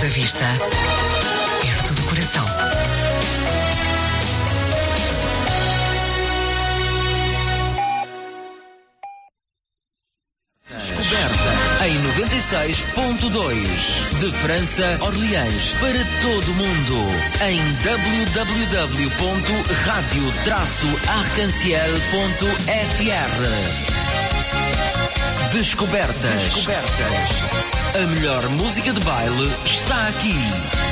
da vista, é perto do coração. Descoberta em 96.2 de França, Orleans, para todo o mundo. Em www.radio-arcanciel.fr Descobertas. Descobertas. A melhor música de baile está aqui.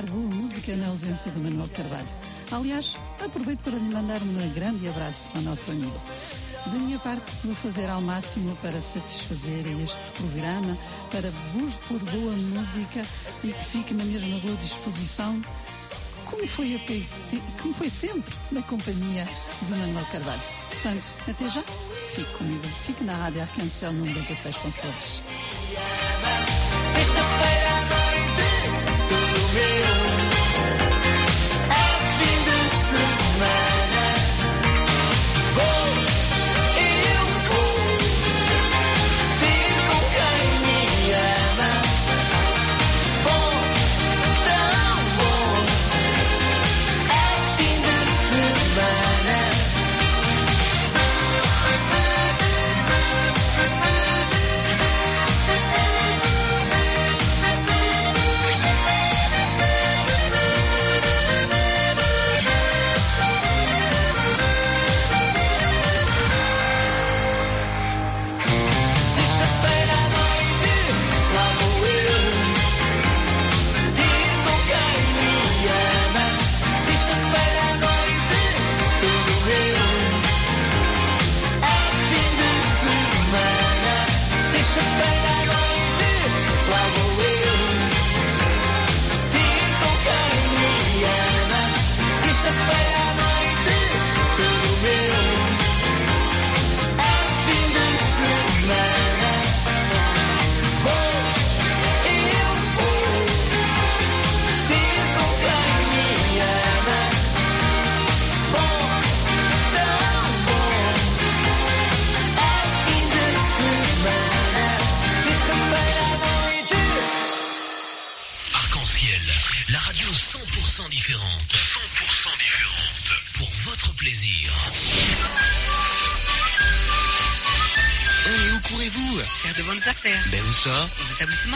escutar boa música na ausência de Manuel Carvalho. Aliás, aproveito para lhe mandar um grande abraço ao nosso amigo. Da minha parte, vou fazer ao máximo para satisfazer este programa, para vos pôr boa música e que fique na mesma boa disposição, como foi, até, como foi sempre na companhia de Manuel Carvalho. Portanto, até já, fique comigo, fique na Rádio Arcancel no 96.2. Sexta-feira real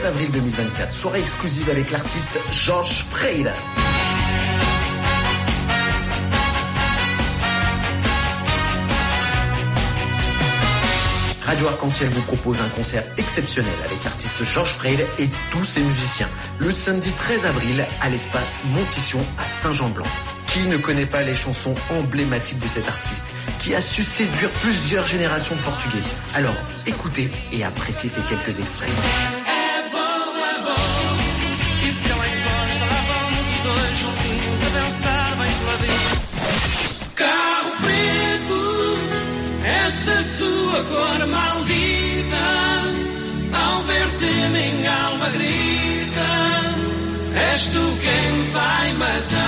13 avril 2024, soirée exclusive avec l'artiste Georges Freire. Radio Arc-en-Ciel vous propose un concert exceptionnel avec l'artiste Georges Freire et tous ses musiciens. Le samedi 13 avril à l'espace Montition à Saint-Jean-Blanc. Qui ne connaît pas les chansons emblématiques de cet artiste qui a su séduire plusieurs générations de Portugais? Alors écoutez et appréciez ces quelques extraits. Essa tua cor maldita. Ao ver-te, minha alma grita. És tu quem vai matar.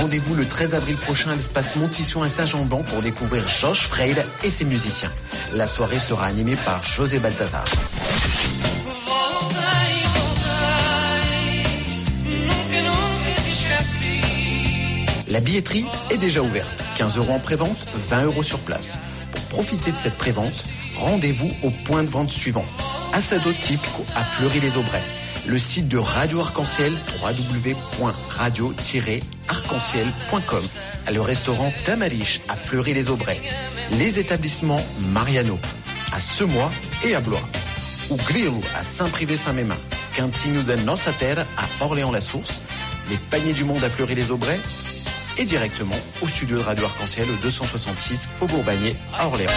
Rendez-vous le 13 avril prochain à l'espace Montition à Saint-Jean-Blanc pour découvrir Georges Freire et ses musiciens. La soirée sera animée par José Balthazar. La billetterie est déjà ouverte. 15 euros en prévente, 20 euros sur place. Profiter de cette prévente, rendez-vous au point de vente suivant. Assado Typico à Fleury-les-Aubrais. Le site de Radio Arc-en-Ciel, www.radio-arc-en-ciel.com. Le restaurant Tamariche à Fleury-les-Aubrais. Les établissements Mariano à Semois et à Blois. Ou Grilo à Saint-Privé-Saint-Mémin. Quintigno de Nossa à Orléans-la-Source. Les paniers du monde à Fleury-les-Aubrais et directement au studio de Radio Arc-en-Ciel au 266 Faubourg Bagné à Orléans.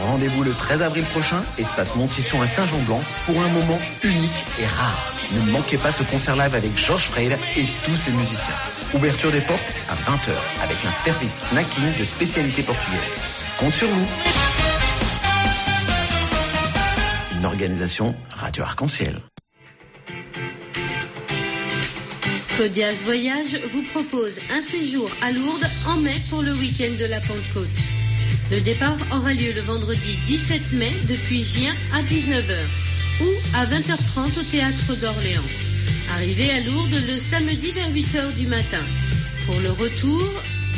Rendez-vous le 13 avril prochain, espace Montition à Saint-Jean-Blanc, pour un moment unique et rare. Ne manquez pas ce concert live avec Georges Freire et tous ses musiciens. Ouverture des portes à 20h avec un service snacking de spécialité portugaise. Compte sur vous. Organisation Radio Arc-en-Ciel. Codias Voyage vous propose un séjour à Lourdes en mai pour le week-end de la Pentecôte. Le départ aura lieu le vendredi 17 mai depuis Gien à 19h ou à 20h30 au théâtre d'Orléans. Arrivez à Lourdes le samedi vers 8h du matin. Pour le retour,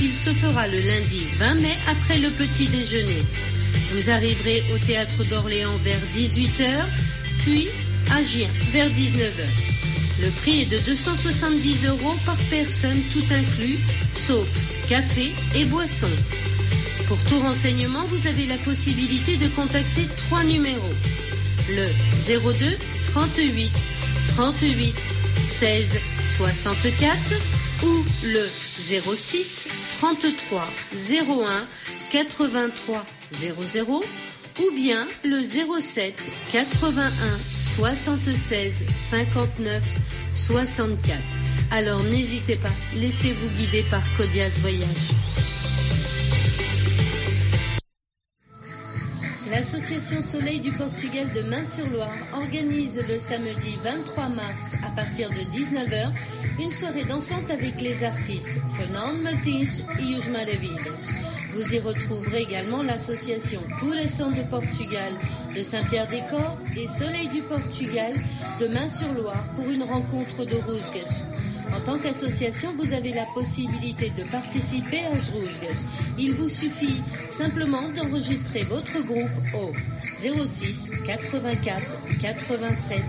il se fera le lundi 20 mai après le petit déjeuner. Vous arriverez au théâtre d'Orléans vers 18h, puis à Gien vers 19h. Le prix est de 270 euros par personne, tout inclus, sauf café et boisson. Pour tout renseignement, vous avez la possibilité de contacter trois numéros. Le 02 38 38 16 64 ou le 06 33 01 83 00 ou bien le 07 81 76 59 64. Alors n'hésitez pas, laissez-vous guider par Codias Voyage. L'association Soleil du Portugal de Main-sur-Loire organise le samedi 23 mars à partir de 19h une soirée dansante avec les artistes Fernando Martins et Os Maravilhas. Vous y retrouverez également l'association Couração de Portugal de Saint-Pierre-des-Corps et Soleil du Portugal de Main-sur-Loire pour une rencontre de Rusgas. En tant qu'association, vous avez la possibilité de participer à Jrouges. Il vous suffit simplement d'enregistrer votre groupe au 06 84 87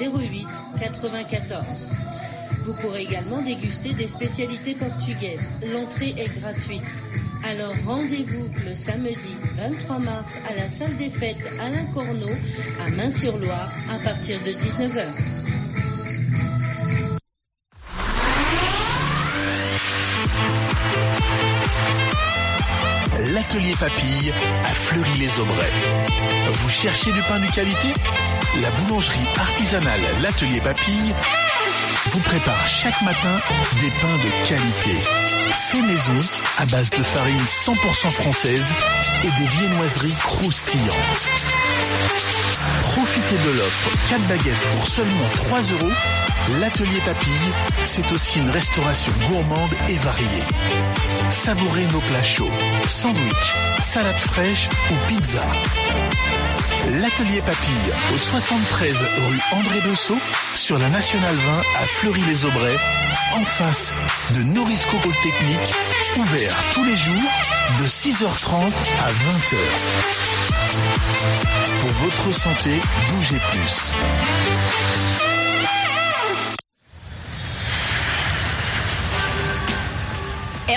08 94. Vous pourrez également déguster des spécialités portugaises. L'entrée est gratuite. Alors rendez-vous le samedi 23 mars à la salle des fêtes Alain Corneau à Main-sur-Loire à partir de 19h. L'atelier Papille à Fleury-les-Aubrais. Vous cherchez du pain de qualité? La boulangerie artisanale L'atelier Papille vous prépare chaque matin des pains de qualité. Fait maison à base de farine 100% française et des viennoiseries croustillantes. Profitez de l'offre 4 baguettes pour seulement 3 euros. L'atelier Papille, c'est aussi une restauration gourmande et variée. Savourez nos plats chauds, sandwich, salade fraîche ou pizza. L'atelier Papille au 73 rue André Bessot sur la Nationale 20 à Fleury-les-Aubrais en face de Norisco Polytechnique ouvert tous les jours de 6h30 à 20h. Pour votre santé, bougez plus.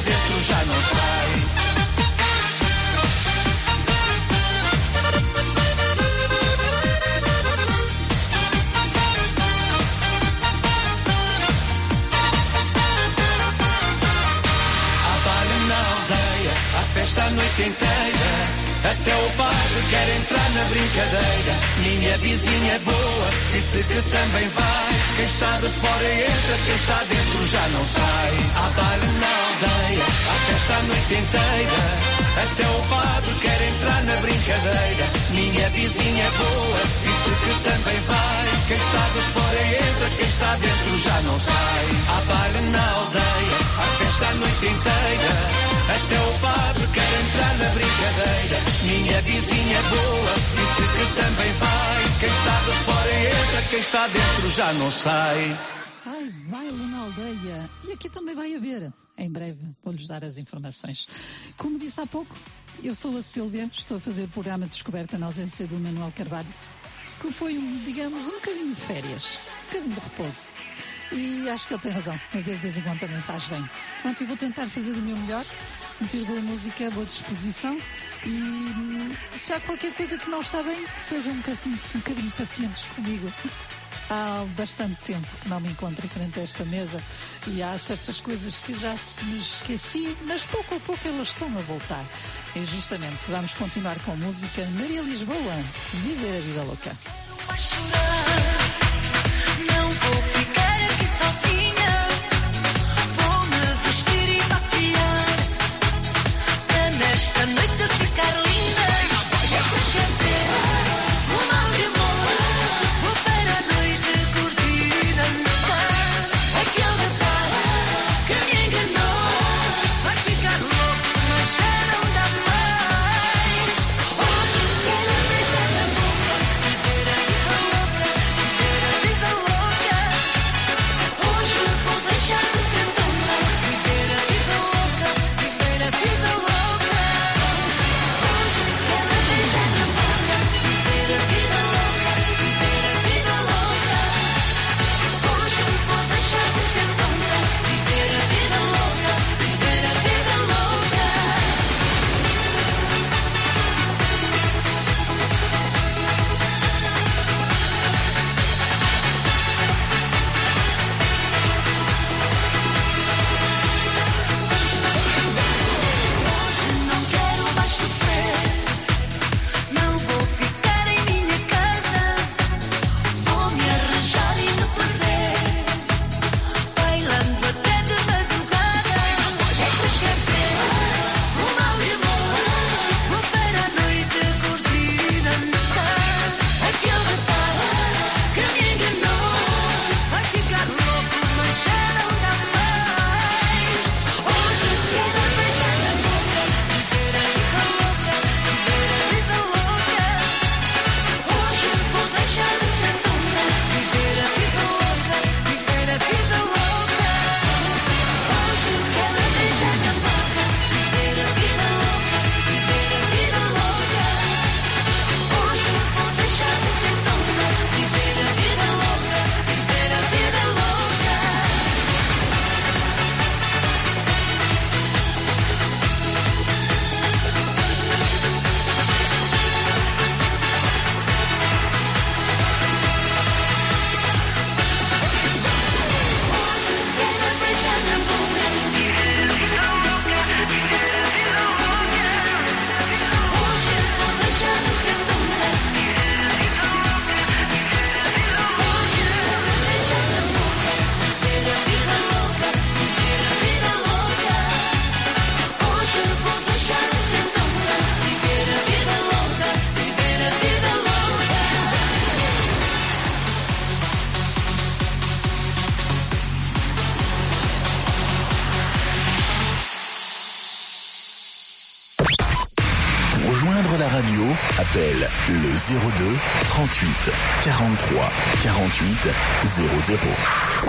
dentro já não sai. Brincadeira. Minha vizinha é boa, disse que também vai. Quem está de fora entra, quem está dentro já não sai. Há baile na aldeia, há festa a noite inteira. Até o padre quer entrar na brincadeira. Minha vizinha é boa, disse que também vai. Quem está de fora entra, quem está dentro já não sai. Há baile na aldeia, há festa a noite inteira. Até o padre quer entrar na brincadeira. Minha vizinha é boa, disse que também vai. Quem está de fora entra, quem está dentro já não sai. Ai, baile na aldeia. E aqui também vai haver. Em breve vou-lhes dar as informações. Como disse há pouco, eu sou a Sílvia, estou a fazer o programa de descoberta na ausência do Manuel Carvalho, que foi, um, digamos, um bocadinho de férias, um bocadinho de repouso. E acho que ele tem razão, uma vez de vez em quando também faz bem. Portanto, eu vou tentar fazer do meu melhor, meter boa música, boa disposição e hum, se há qualquer coisa que não está bem, sejam um bocadinho, um bocadinho pacientes comigo. Há bastante tempo que não me encontro frente a esta mesa e há certas coisas que já me esqueci, mas pouco a pouco elas estão a voltar. E justamente vamos continuar com música Maria Lisboa, Viver a Vida Louca. Não vou ficar aqui sozinha. Vou me vestir e maquiar para nesta noite ficar 02 38 43 48 00.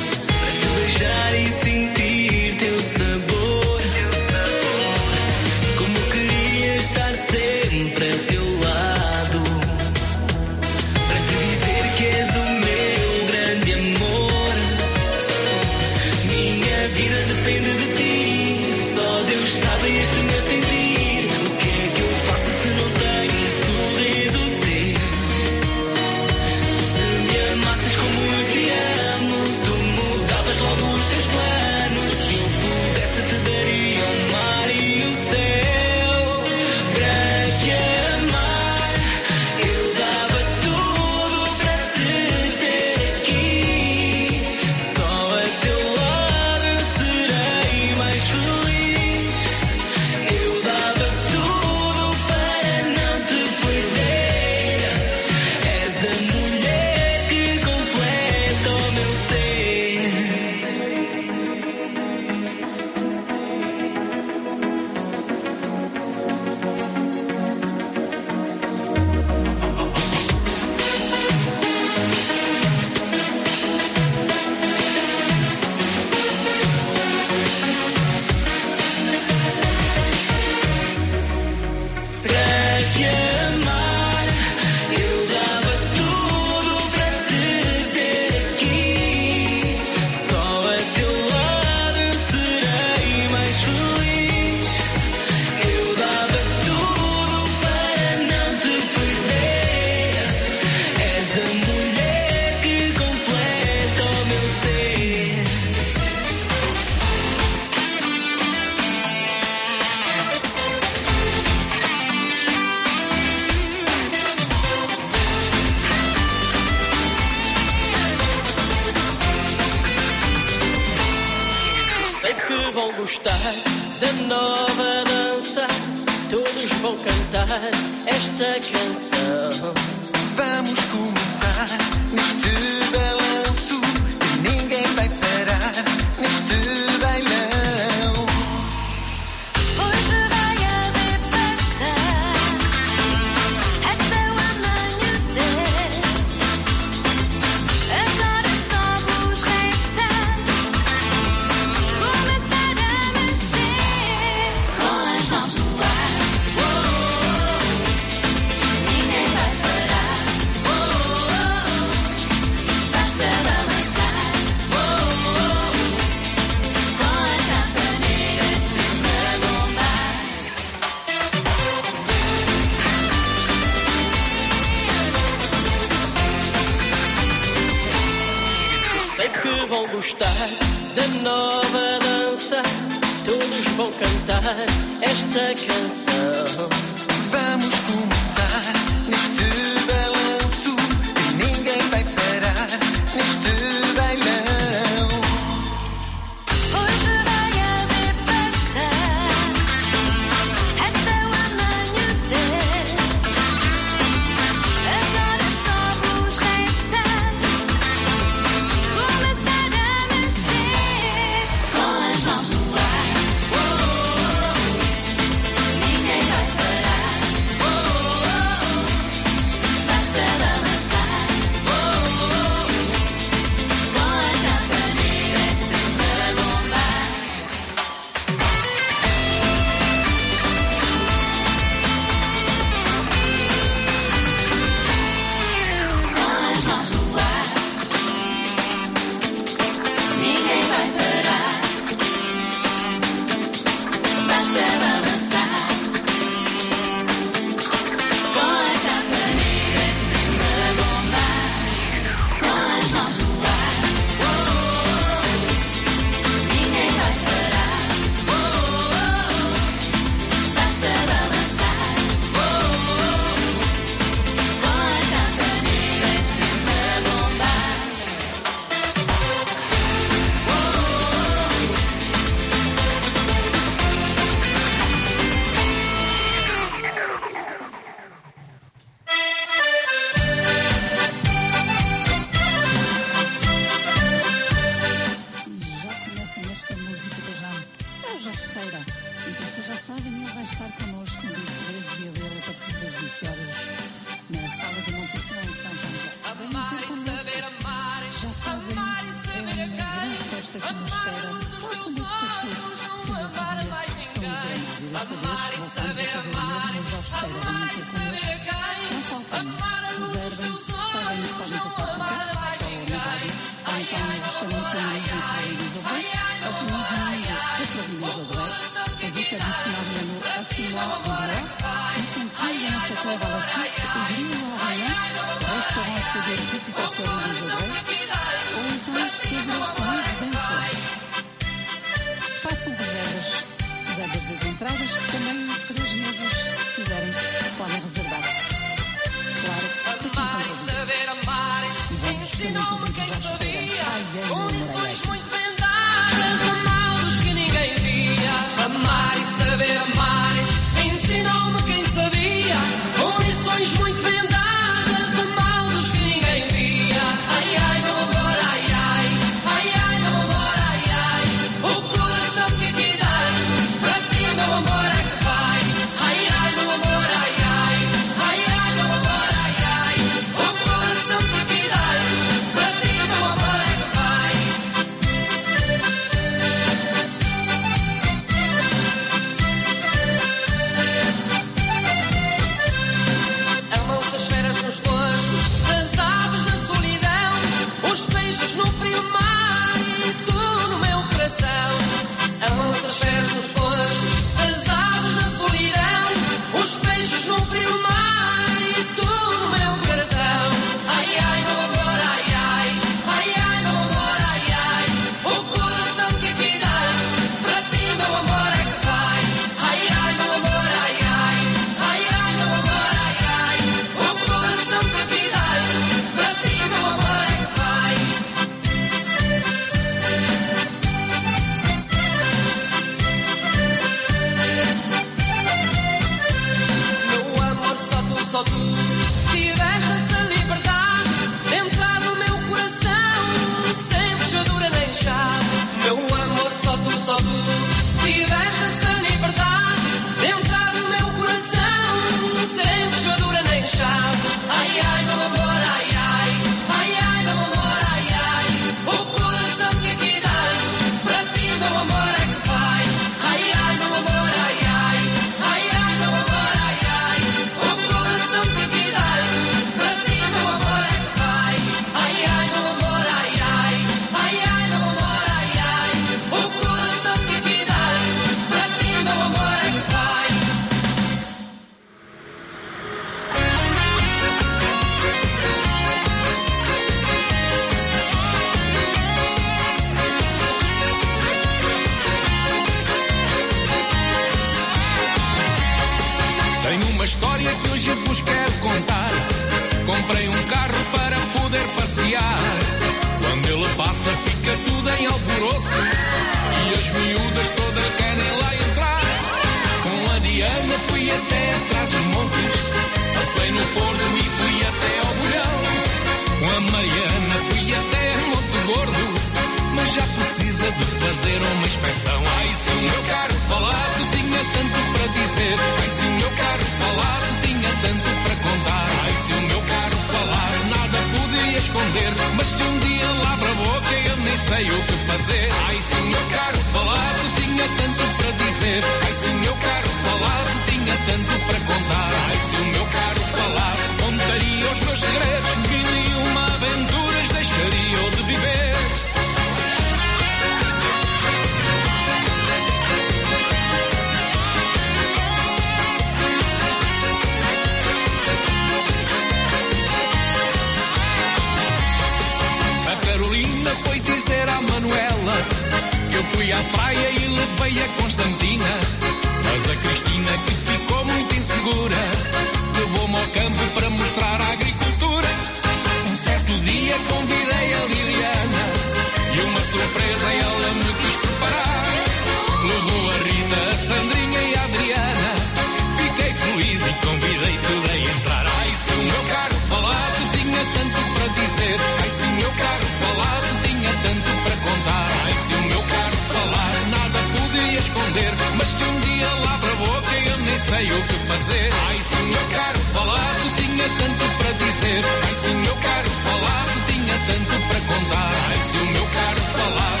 esconder. Mas se um dia lá para boca eu nem sei o que fazer. Ai, sim, eu quero falar, se tinha tanto para dizer. Ai, sim, eu quero falar, se tinha tanto para contar. Ai, se o meu quero falar.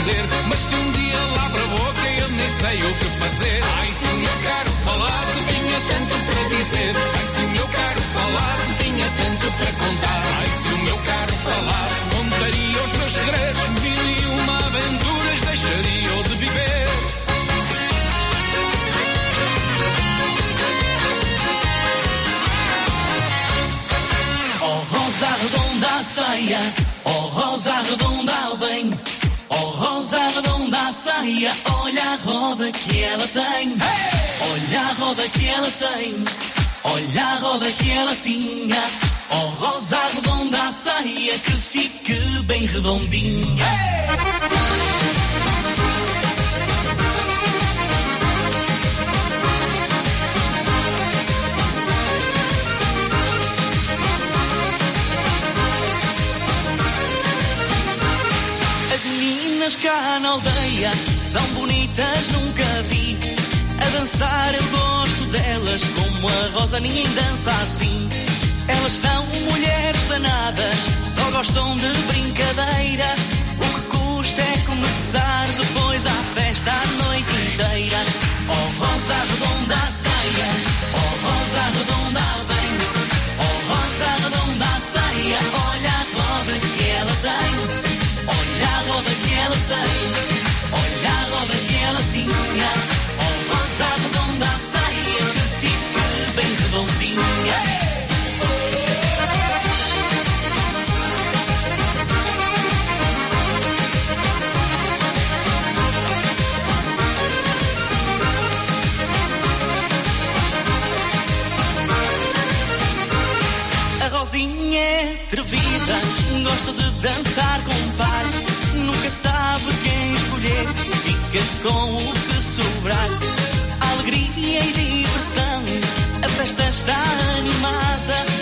Esconder. Mas se um dia lá para a boca, eu nem sei o que fazer. Ai, se o meu carro falasse, tinha tanto para dizer. Ai, se o meu carro falasse, tinha tanto para contar. Ai, se o meu carro falasse, contaria os meus segredos. Mil e uma aventuras deixaria eu de viver. Oh rosa redonda saia, oh rosa redonda bem, rosa redonda a saia, olha a roda que ela tem, olha a roda que ela tem, olha a roda que ela tinha, oh rosa redonda a saia que fique bem redondinha. meninas cá na aldeia são bonitas, nunca vi. A dançar eu gosto delas, como a Rosa ninguém dança assim. Elas são mulheres danadas, só gostam de brincadeira. O que custa é começar depois à festa a noite inteira. Oh Rosa redonda a saia, atrevida, gosta de dançar com par. Nunca sabe quem escolher, fica com o que sobrar. Alegria e diversão, a festa está animada.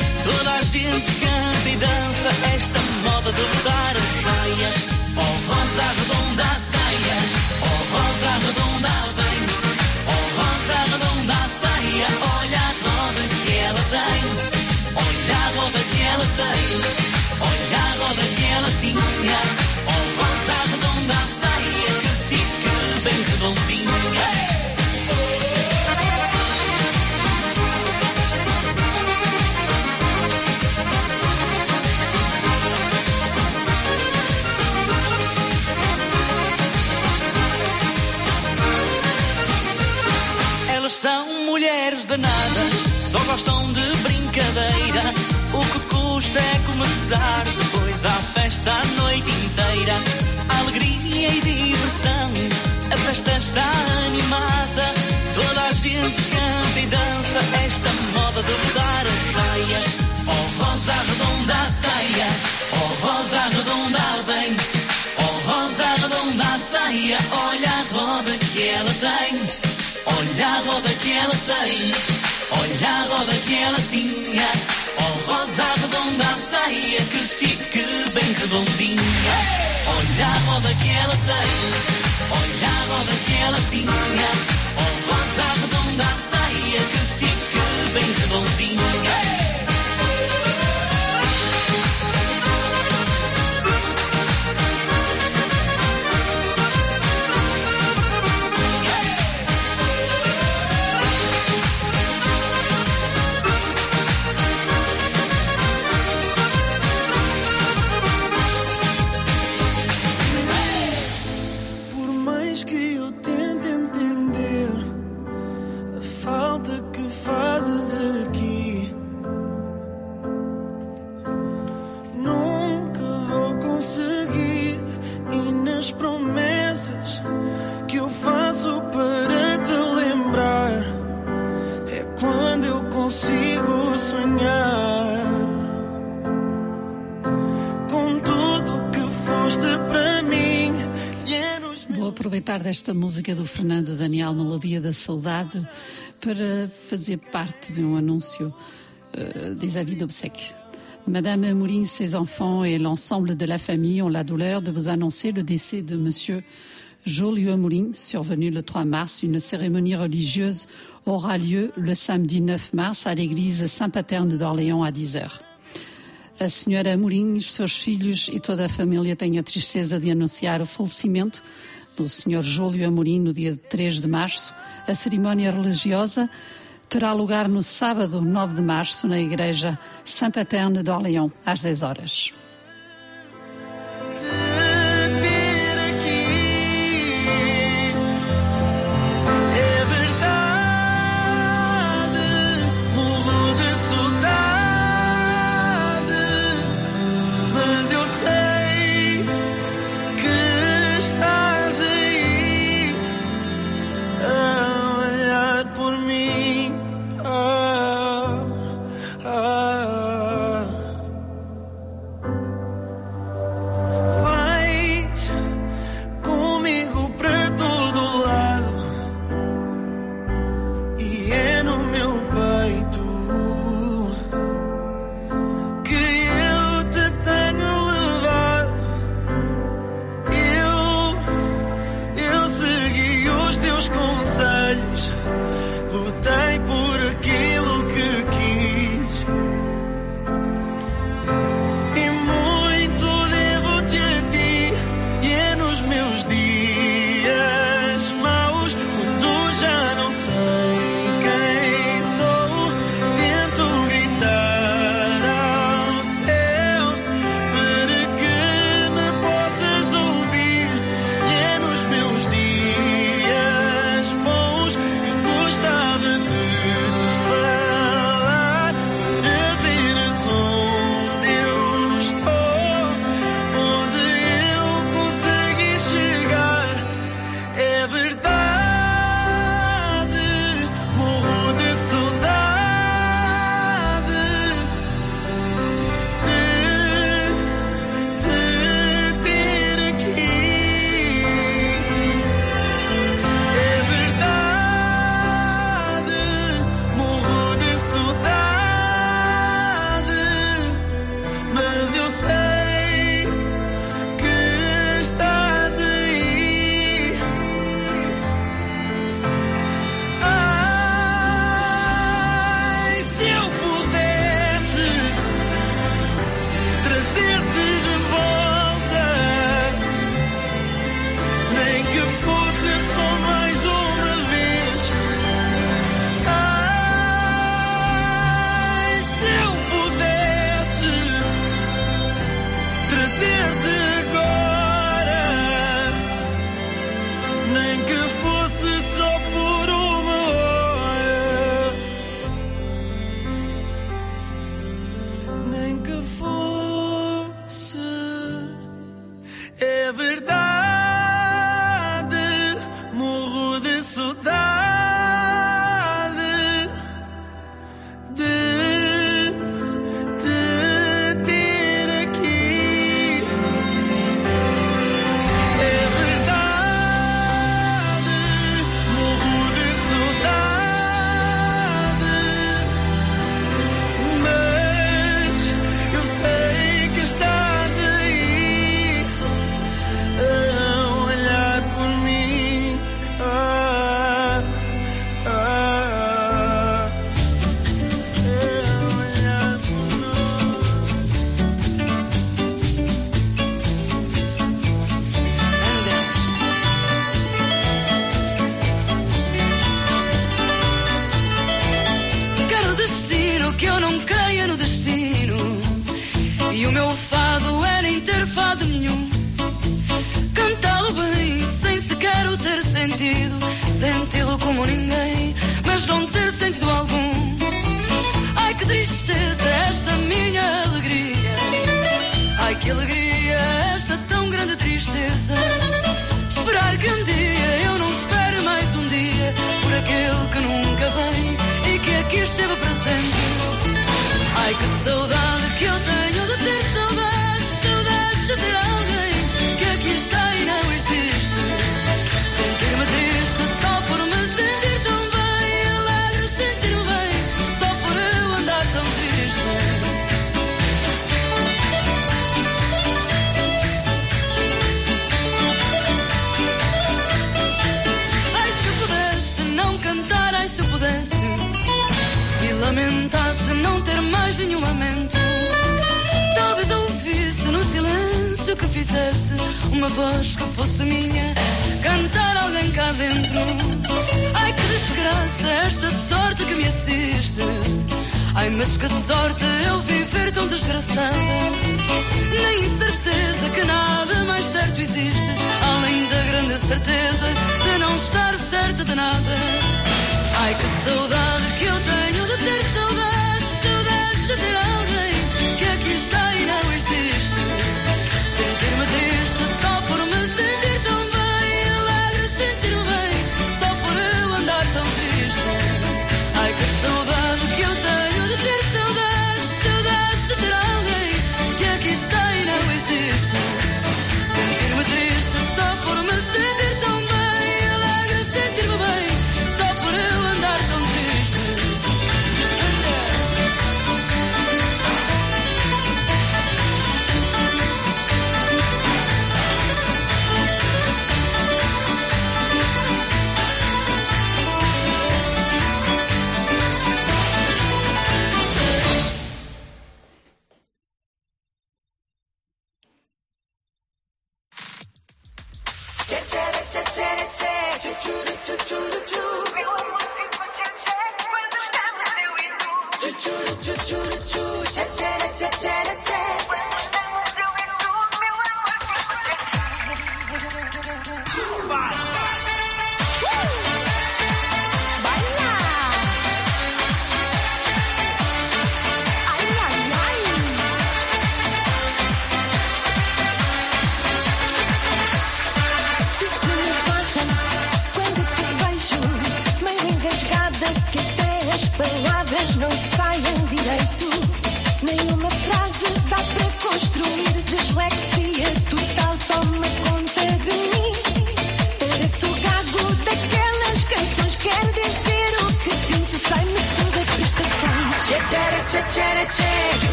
Mulheres danadas, só gostam de brincadeira. O que custa é começar depois à festa a noite inteira. Alegria e diversão, a festa está animada. Toda a gente canta e dança esta moda de mudar a saia. Oh rosa redonda a saia, oh rosa redonda bem. Oh rosa redonda a saia, olha a roda que ela tem. O lago daquela tainha, o daquela tinha, o rosa redonda a saia que fique bem redondinha. O daquela. esta música do Fernando Daniel, Melodia da Saudade, para fazer parte de um anúncio eh, des avis. Madame Mouline, ses enfants et l'ensemble de la famille ont la douleur de vous annoncer le décès de Monsieur Jolieu Mouline, survenu le 3 mars. Une cérémonie religieuse aura lieu le samedi 9 mars à l'église Saint-Paterne d'Orléans à 10 heures. A senhora Mourinho, seus filhos e toda a família têm a tristeza de anunciar o falecimento Do Sr. Júlio Amorim no dia 3 de março, a cerimónia religiosa terá lugar no sábado 9 de março na Igreja Saint-Paterne d'Orléans, às 10 horas.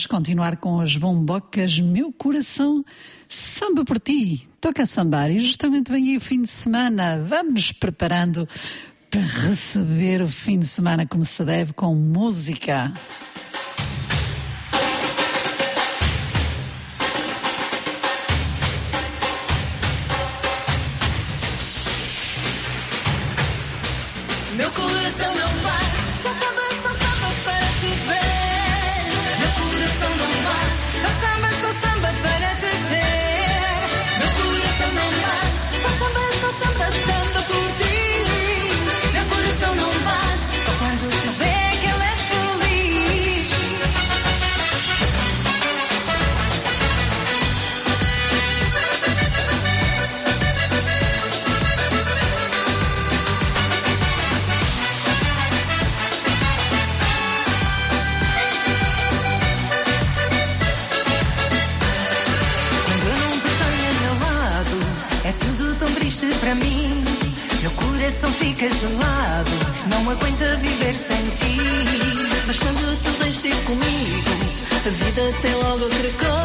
vamos continuar com as bombocas Meu Coração Samba por Ti. Toca a sambar e justamente vem aí o fim de semana. Vamos preparando para receber o fim de semana como se deve com música. gelado, não aguenta viver sem ti. Mas quando tu vens ter comigo, a vida tem logo outra cor.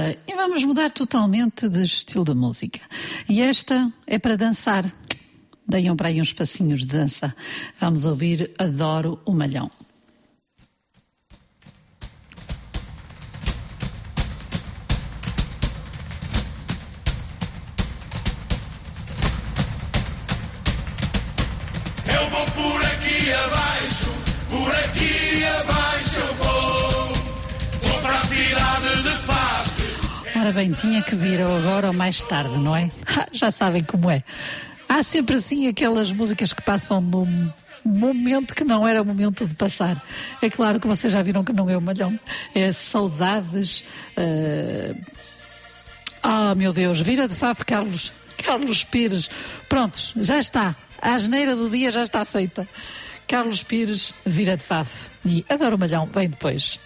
e vamos mudar totalmente de estilo de música. E esta é para dançar. Deiam para aí uns passinhos de dança. Vamos ouvir Adoro o Malhão. Bem, tinha que vir ou agora ou mais tarde, não é? Já sabem como é. Há sempre assim aquelas músicas que passam num momento que não era momento de passar. É claro que vocês já viram que não é o malhão. É saudades. eh, Ah, meu Deus, vira de Faf Carlos, Carlos Pires. Prontos, já está. A asneira do dia já está feita. Carlos Pires, vira de Faf. E adoro o malhão, vem depois.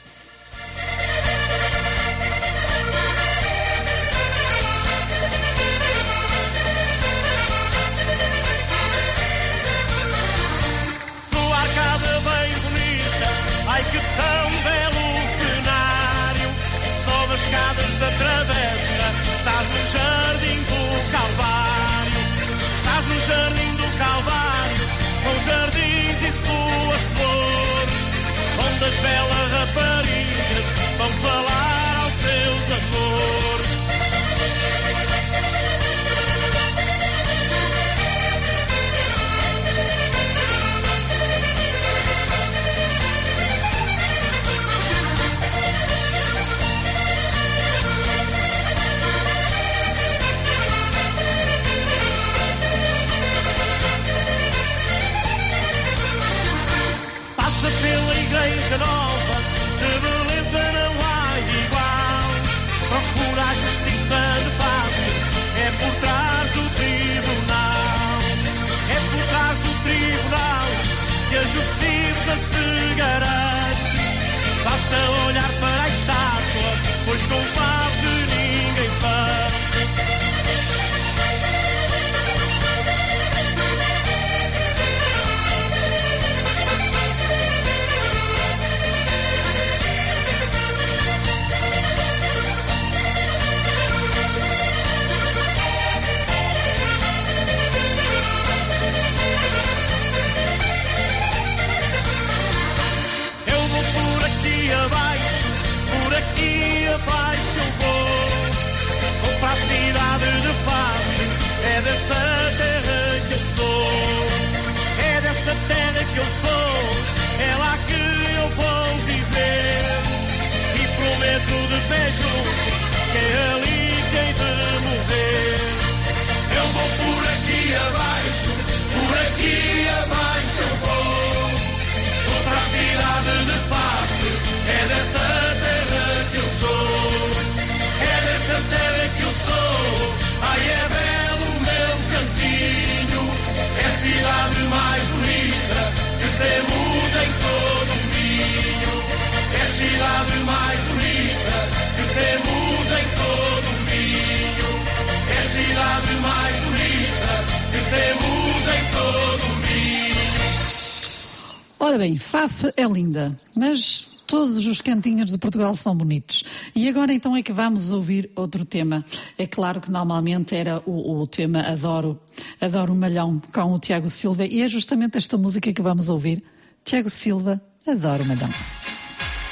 Ora bem, Faf é linda, mas todos os cantinhos de Portugal são bonitos. E agora então é que vamos ouvir outro tema. É claro que normalmente era o, o tema Adoro, Adoro o Malhão com o Tiago Silva e é justamente esta música que vamos ouvir. Tiago Silva, Adoro o Malhão.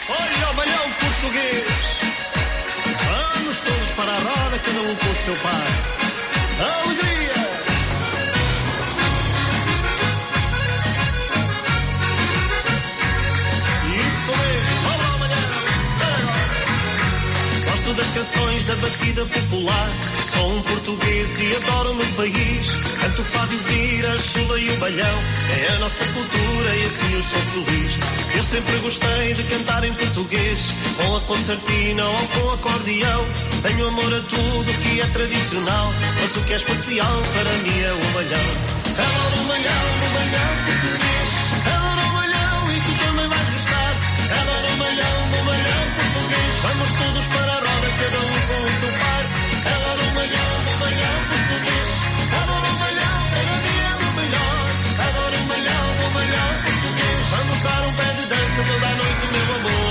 Olha o malhão português. Vamos todos para a roda, cada um com o seu pai. Alegria! Gosto das canções da batida popular. Sou um português e adoro o meu país. Canto o fado, o vira, a chuva e o balhão. É a nossa cultura e assim eu sou feliz. Eu sempre gostei de cantar em português. Com a concertina ou com acordeão. Tenho amor a tudo que é tradicional. Mas o que é especial para mim é o balhão. Adoro o balhão, o balhão português. Adoro o balhão e tu também vais gostar. Adoro o balhão, o balhão português. Vamos todos para a roda, cada um com o seu par. Ela era o melhor, o melhor português. Adoro o malhão, cada dia é o melhor. Adoro o malhão, o malhão português. Vamos dar um pé de dança toda a noite, meu amor.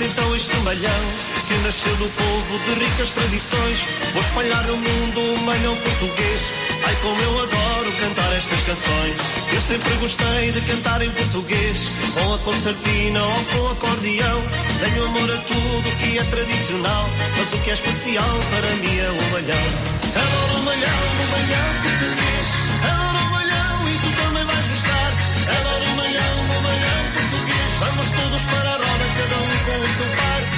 então este malhão que nasceu do povo de ricas tradições. Vou espalhar no mundo o malhão português. Ai, como eu adoro cantar estas canções. Eu sempre gostei de cantar em português, com a concertina ou com acordeão. Tenho amor a tudo que é tradicional, mas o que é especial para mim é o malhão. Adoro o malhão, o malhão português. Adoro o malhão e tu também vais gostar. Adoro o malhão, o malhão português. Vamos todos para a roda, cada um com o seu par.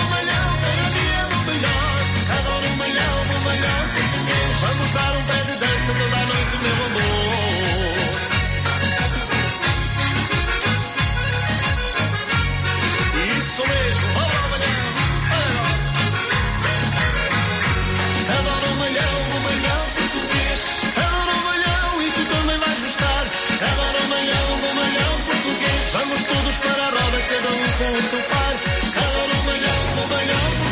Come on, so far, come on, come on, come on.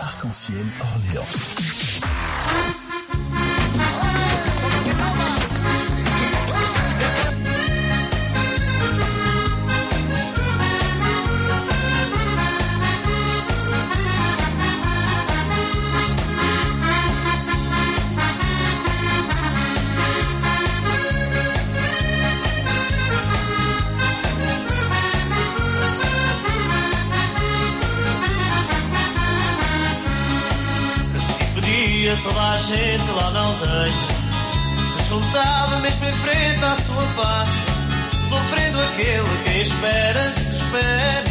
Arc-en-Ciel Orléans. Pedia toda a gente lá na aldeia. Se juntava mesmo em frente à sua paz Sofrendo aquele que espera, desespera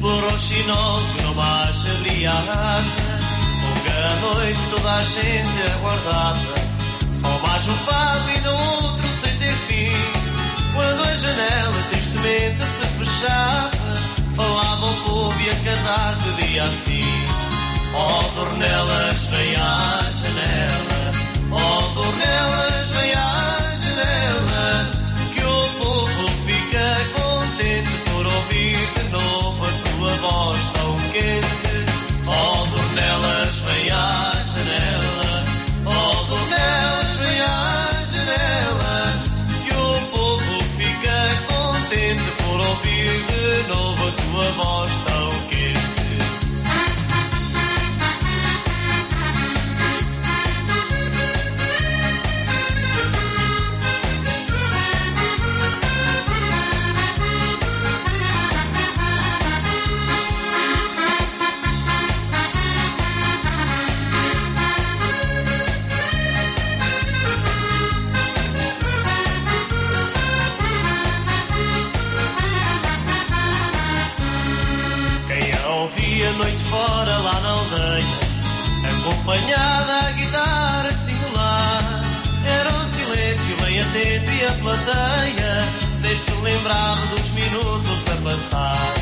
Por um chinol que não mais ali à raça Longa noite toda a gente aguardava Só mais um fado e no outro sem ter fim. Quando a janela tristemente se fechava Falava o povo e a cantar pedia assim Oh, Ó Dornelas, vem à janela Ó oh, Dornelas, lembrar dos minutos a passar.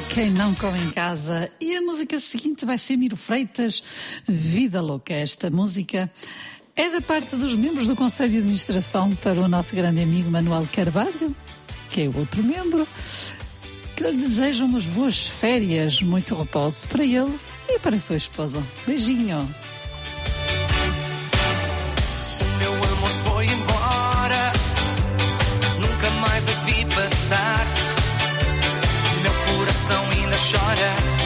quem não come em casa. E a música seguinte vai ser Miro Freitas, Vida Louca. Esta música é da parte dos membros do Conselho de Administração para o nosso grande amigo Manuel Carvalho, que é o outro membro, que lhe deseja umas boas férias, muito repouso para ele e para a sua esposa. Beijinho! shot at.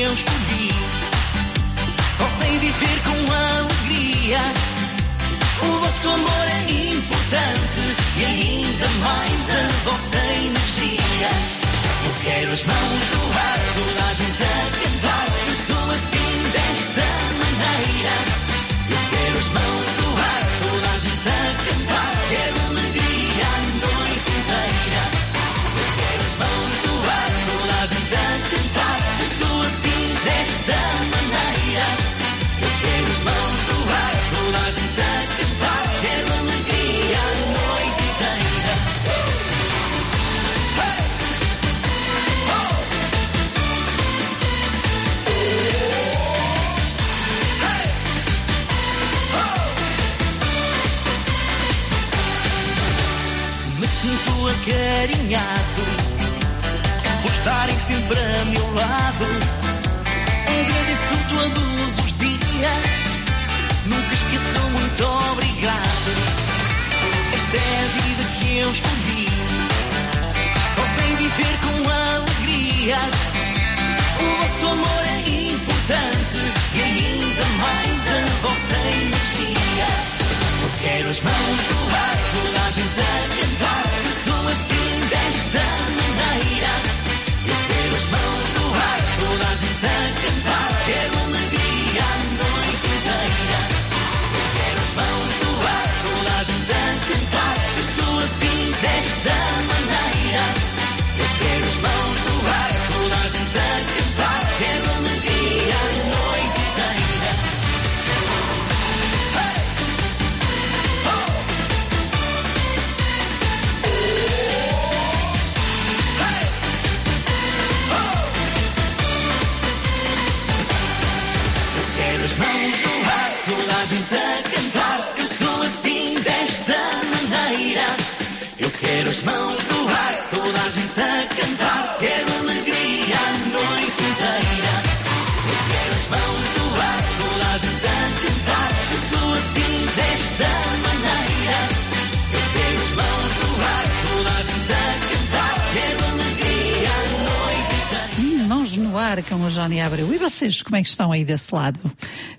Eu escolhi. Só sei viver com alegria. O vosso amor é importante e ainda mais a vossa energia. Eu quero as mãos no ar, toda a gente acarinhado por estarem sempre a meu lado, agradeço todos os dias. Nunca esqueçam, muito obrigado. Esta é a vida que eu escolhi. Só sei viver com alegria. O vosso amor é importante e ainda mais a vossa energia. Eu quero as mãos no ar, toda a gente a Ar com o Johnny Abreu. E vocês, como é que estão aí desse lado?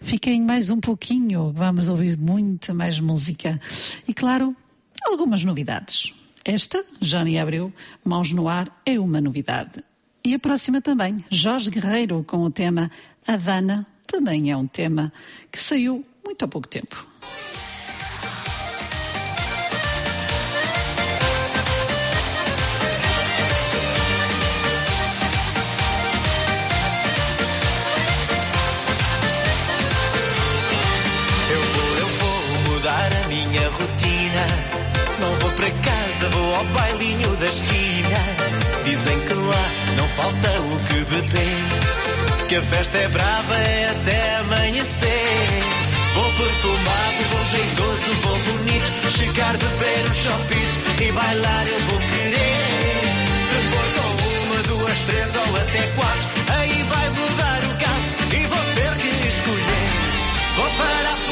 Fiquem mais um pouquinho, vamos ouvir muita mais música. E claro, algumas novidades. Esta, Johnny Abreu, Mãos no Ar, é uma novidade. E a próxima também, Jorge Guerreiro, com o tema Havana, também é um tema que saiu muito há pouco tempo. Minha rotina. Não vou para casa, vou ao bailinho da esquina. Dizem que lá não falta o que beber. Que a festa é brava, é até amanhecer. Vou perfumado, vou jeitoso, vou bonito. Chegar, beber um chopito e bailar eu vou querer. Se for com uma, duas, três ou até quatro, aí vai mudar o caso e vou ter que escolher. Vou para a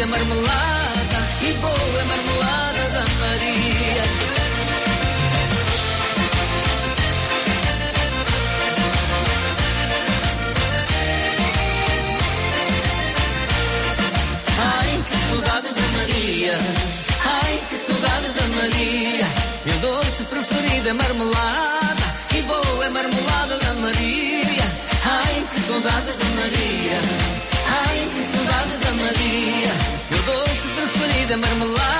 É marmelada e boa é marmelada da Maria. Ai, que saudade da Maria. Ai, que saudade da Maria. Meu doce preferido é marmelada e boa é marmelada da Maria. Ai, que saudade da Maria. marmalade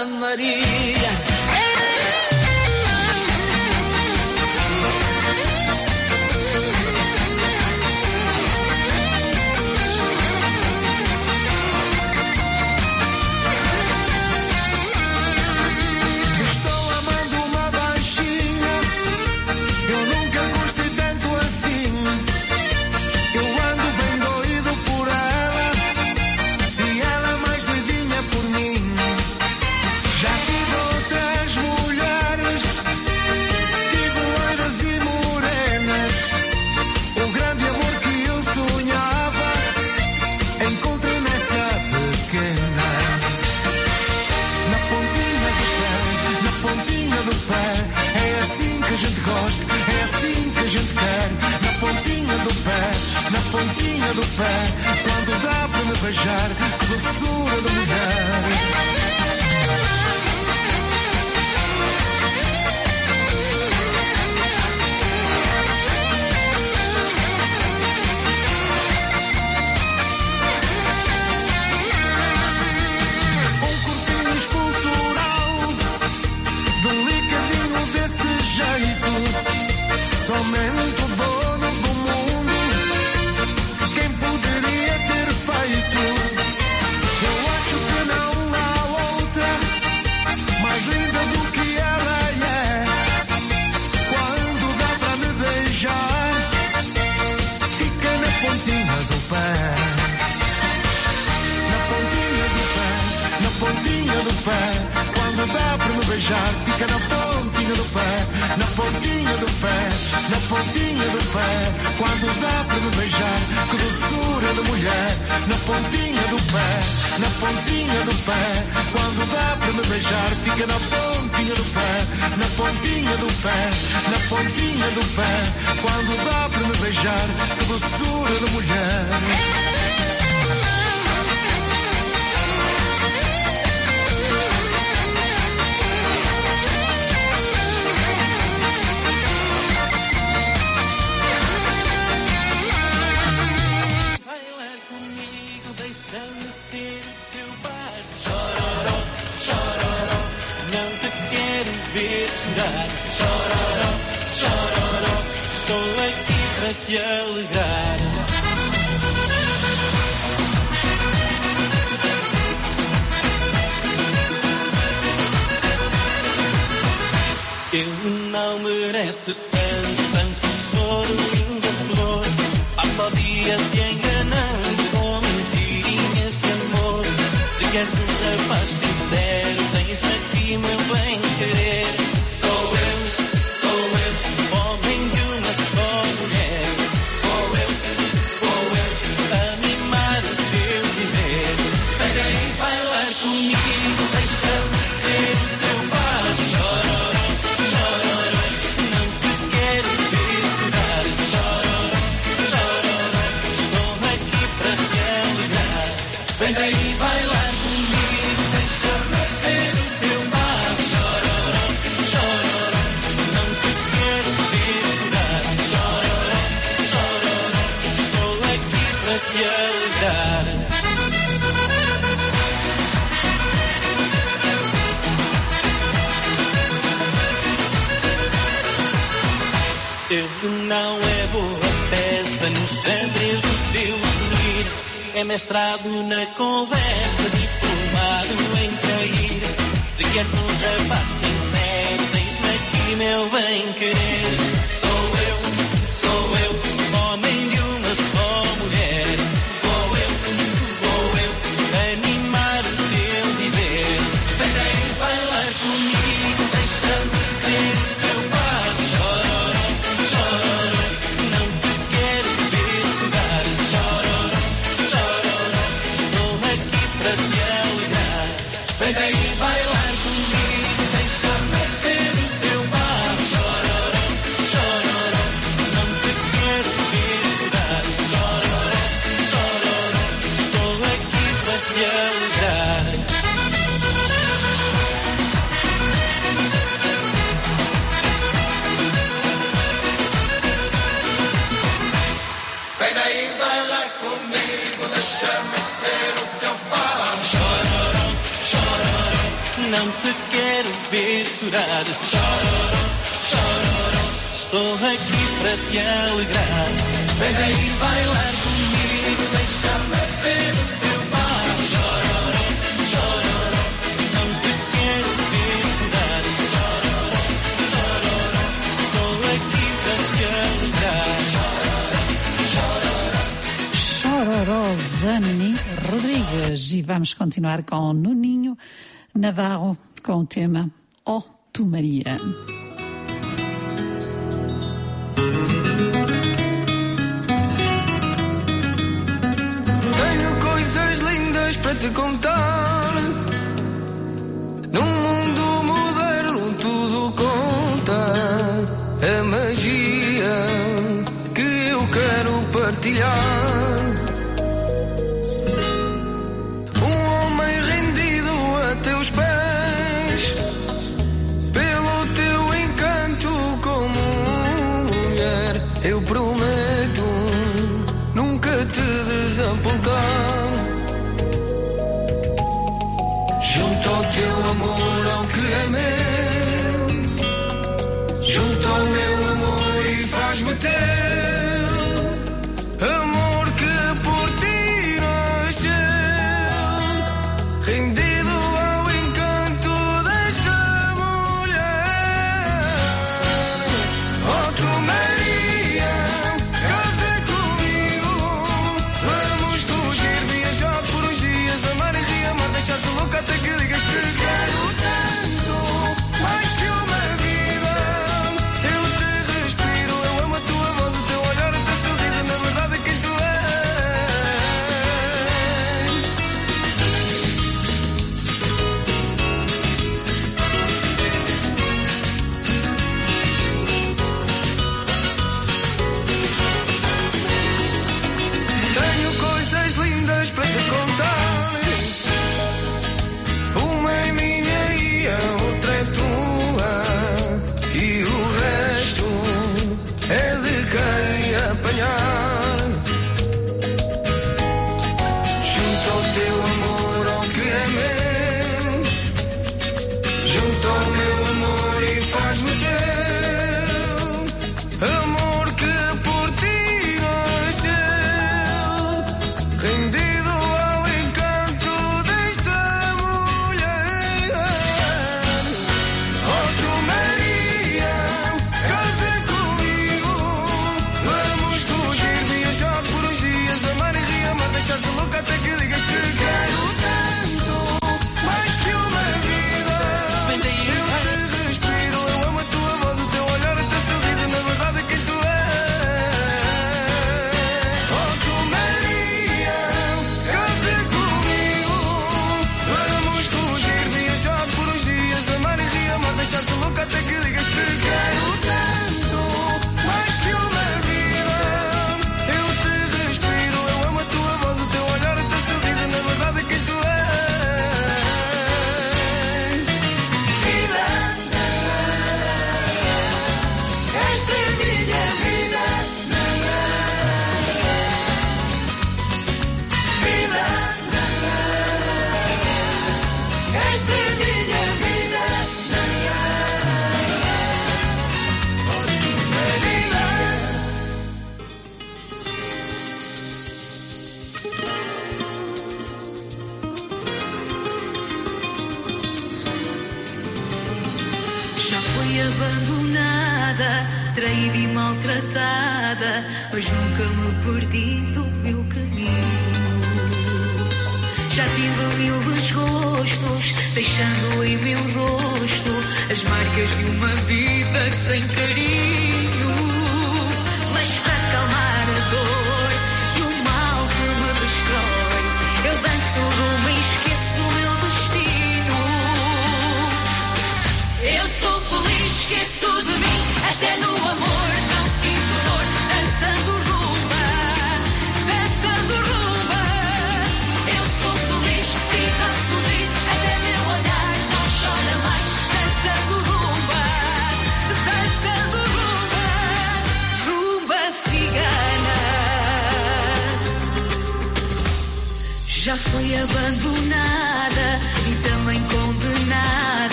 amarilla. Yes, said.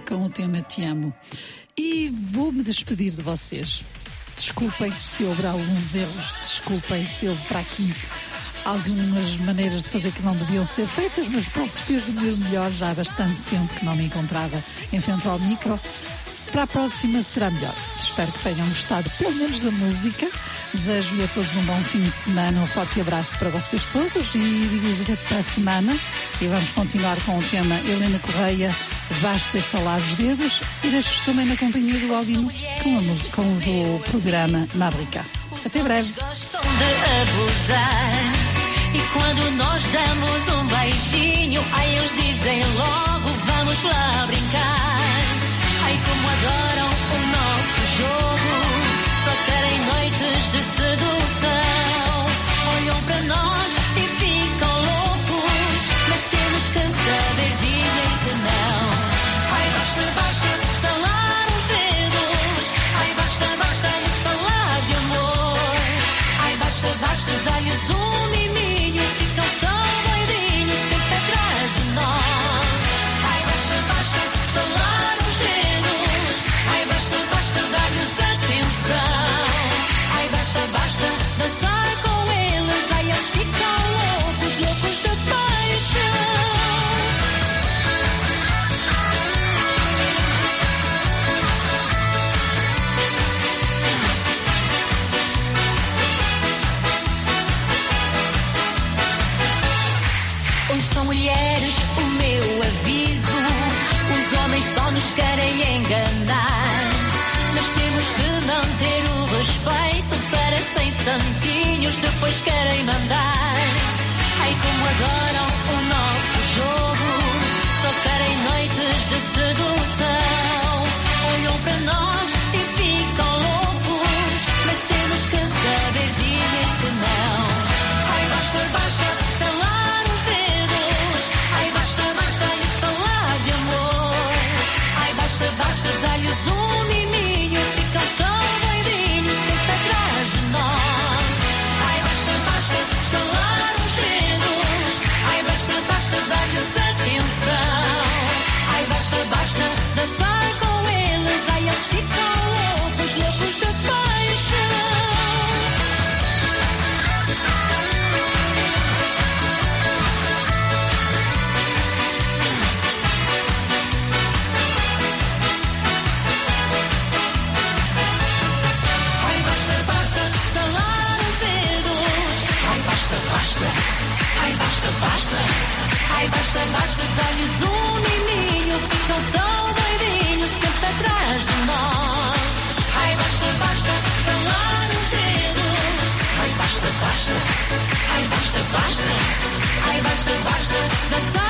Com o tema Te Amo. E vou-me despedir de vocês. desculpem se houver alguns erros, desculpem se houve para aqui algumas maneiras de fazer que não deviam ser feitas, mas pronto, fiz o meu melhor já há bastante tempo que não me encontrava em frente ao micro. Para a próxima será melhor. Espero que tenham gostado pelo menos da música. Desejo-lhe a todos um bom fim de semana, um forte abraço para vocês todos e digo-vos até para a semana. E vamos continuar com o tema Helena Correia, Basta estalar os dedos e deixo-vos também na companhia do Aldino com, a música, com o do programa Nábrica. Até breve. E quando nós damos um beijinho, aí eles dizem logo: vamos lá brincar. God. pois querei mandar ważne, a ważne, ważne, na samym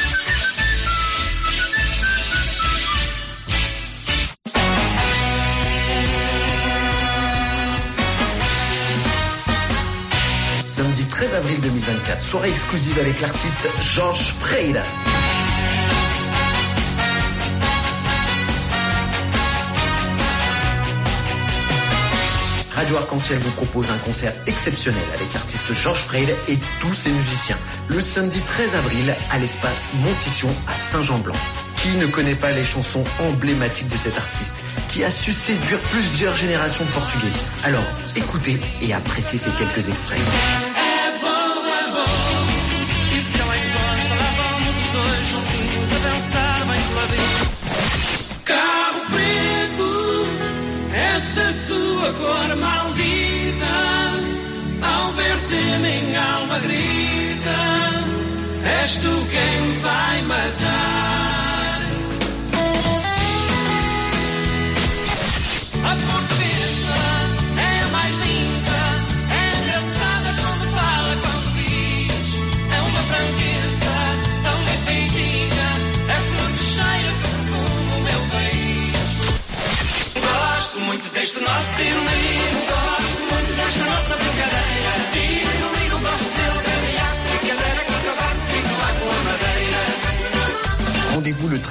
Avril 2024, soirée exclusive avec l'artiste Georges Freire. Radio Arc-en-Ciel vous propose un concert exceptionnel avec l'artiste Georges Freire et tous ses musiciens. Le samedi 13 avril à l'espace Montition à Saint-Jean-Blanc. Qui ne connaît pas les chansons emblématiques de cet artiste qui a su séduire plusieurs générations de Portugais? Alors, écoutez et appréciez ces quelques extraits. find my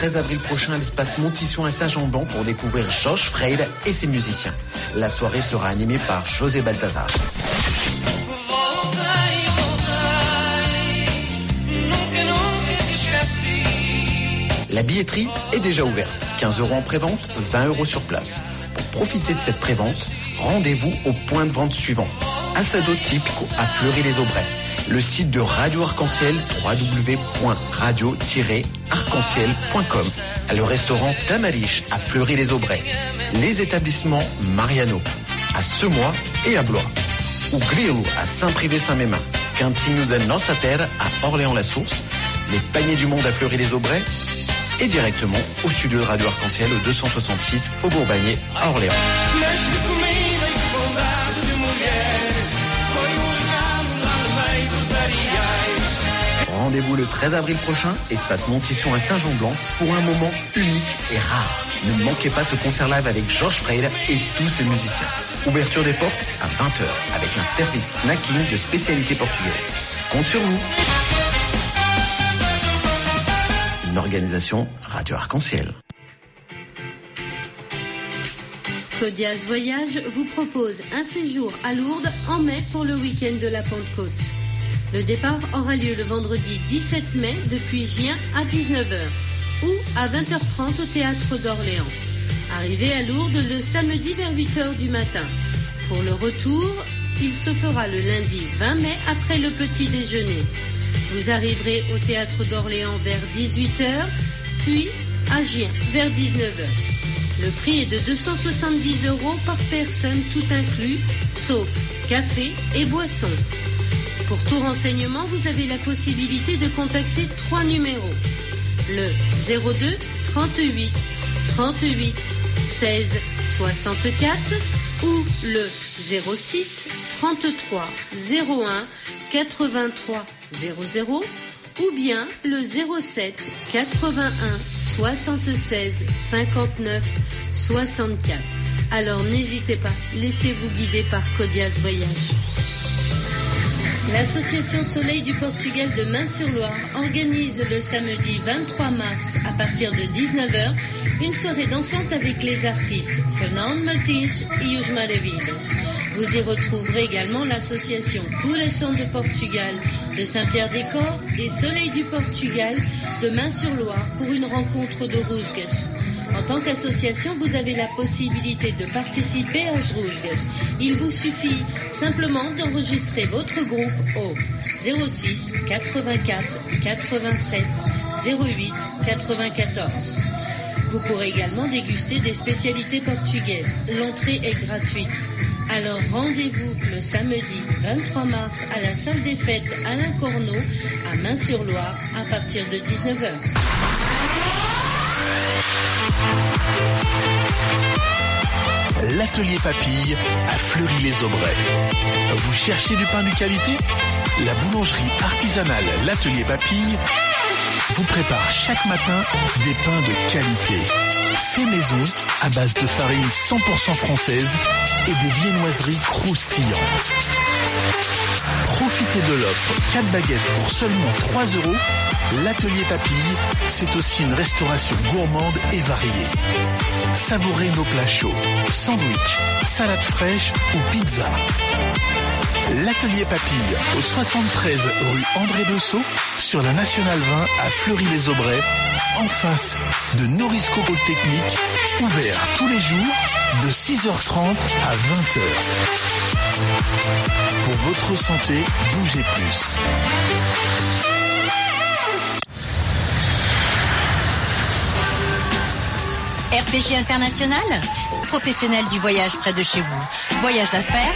13 avril prochain à l'espace Montition à Saint-Jean-Ban pour découvrir Georges Freire et ses musiciens. La soirée sera animée par José Balthazar. La billetterie est déjà ouverte. 15 euros en prévente, 20 euros sur place. Pour profiter de cette prévente, rendez-vous au point de vente suivant. Assado Typico à Fleury-les-Aubrais. Le site de Radio Arc-en-Ciel, www.radio-arc-en-ciel.com. Le restaurant Tamariche à Fleury-les-Aubrais. Les établissements Mariano à Semois et à Blois. Ou Grilo à Saint-Privé-Saint-Mémin. Cantinho de Nossa Terre à Orléans-la-Source. Les paniers du monde à Fleury-les-Aubrais. Et directement au studio de Radio Arc-en-Ciel au 266 Faubourg Bagné à Orléans. Rendez-vous le 13 avril prochain, espace Montition à Saint-Jean-Blanc, pour un moment unique et rare. Ne manquez pas ce concert live avec Georges Freire et tous ses musiciens. Ouverture des portes à 20h avec un service snacking de spécialité portugaise. Compte sur vous. Une organisation Radio Arc-en-Ciel. Codias Voyage vous propose un séjour à Lourdes en mai pour le week-end de la Pentecôte. Le départ aura lieu le vendredi 17 mai depuis Gien à 19h ou à 20h30 au théâtre d'Orléans. Arrivez à Lourdes le samedi vers 8h du matin. Pour le retour, il se fera le lundi 20 mai après le petit déjeuner. Vous arriverez au théâtre d'Orléans vers 18h, puis à Gien vers 19h. Le prix est de 270 euros par personne, tout inclus, sauf café et boisson. Pour tout renseignement, vous avez la possibilité de contacter trois numéros. Le 02 38 38 16 64 ou le 06 33 01 83 00 ou bien le 07 81 76 59 64. Alors n'hésitez pas, laissez-vous guider par Codias Voyage. L'association Soleil du Portugal de Main-sur-Loire organise le samedi 23 mars à partir de 19h une soirée dansante avec les artistes Fernando Martins et Os Maravilhas. Vous y retrouverez également l'association Couração de Portugal de Saint-Pierre-des-Corps et Soleil du Portugal de Main-sur-Loire pour une rencontre de Rusgas. En tant qu'association, vous avez la possibilité de participer à Jrouges. Il vous suffit simplement d'enregistrer votre groupe au 06 84 87 08 94. Vous pourrez également déguster des spécialités portugaises. L'entrée est gratuite. Alors rendez-vous le samedi 23 mars à la salle des fêtes Alain Corneau à Main-sur-Loire à partir de 19h. L'atelier Papille à Fleury-les-Aubrais. Vous cherchez du pain de qualité? La boulangerie artisanale L'atelier Papille vous prépare chaque matin des pains de qualité. Fait maison à base de farine 100% française et des viennoiseries croustillantes. Profitez de l'offre 4 baguettes pour seulement 3 euros. L'atelier Papille, c'est aussi une restauration gourmande et variée. Savourez nos plats chauds, sandwich, salade fraîche ou pizza. L'atelier Papille au 73 rue André Dessau sur la Nationale 20 à Fleury-les-Aubrais en face de Norisco Polytechnique ouvert tous les jours de 6h30 à 20h. Pour votre santé, bougez plus. RPG International, professionnel du voyage près de chez vous. Voyage à faire.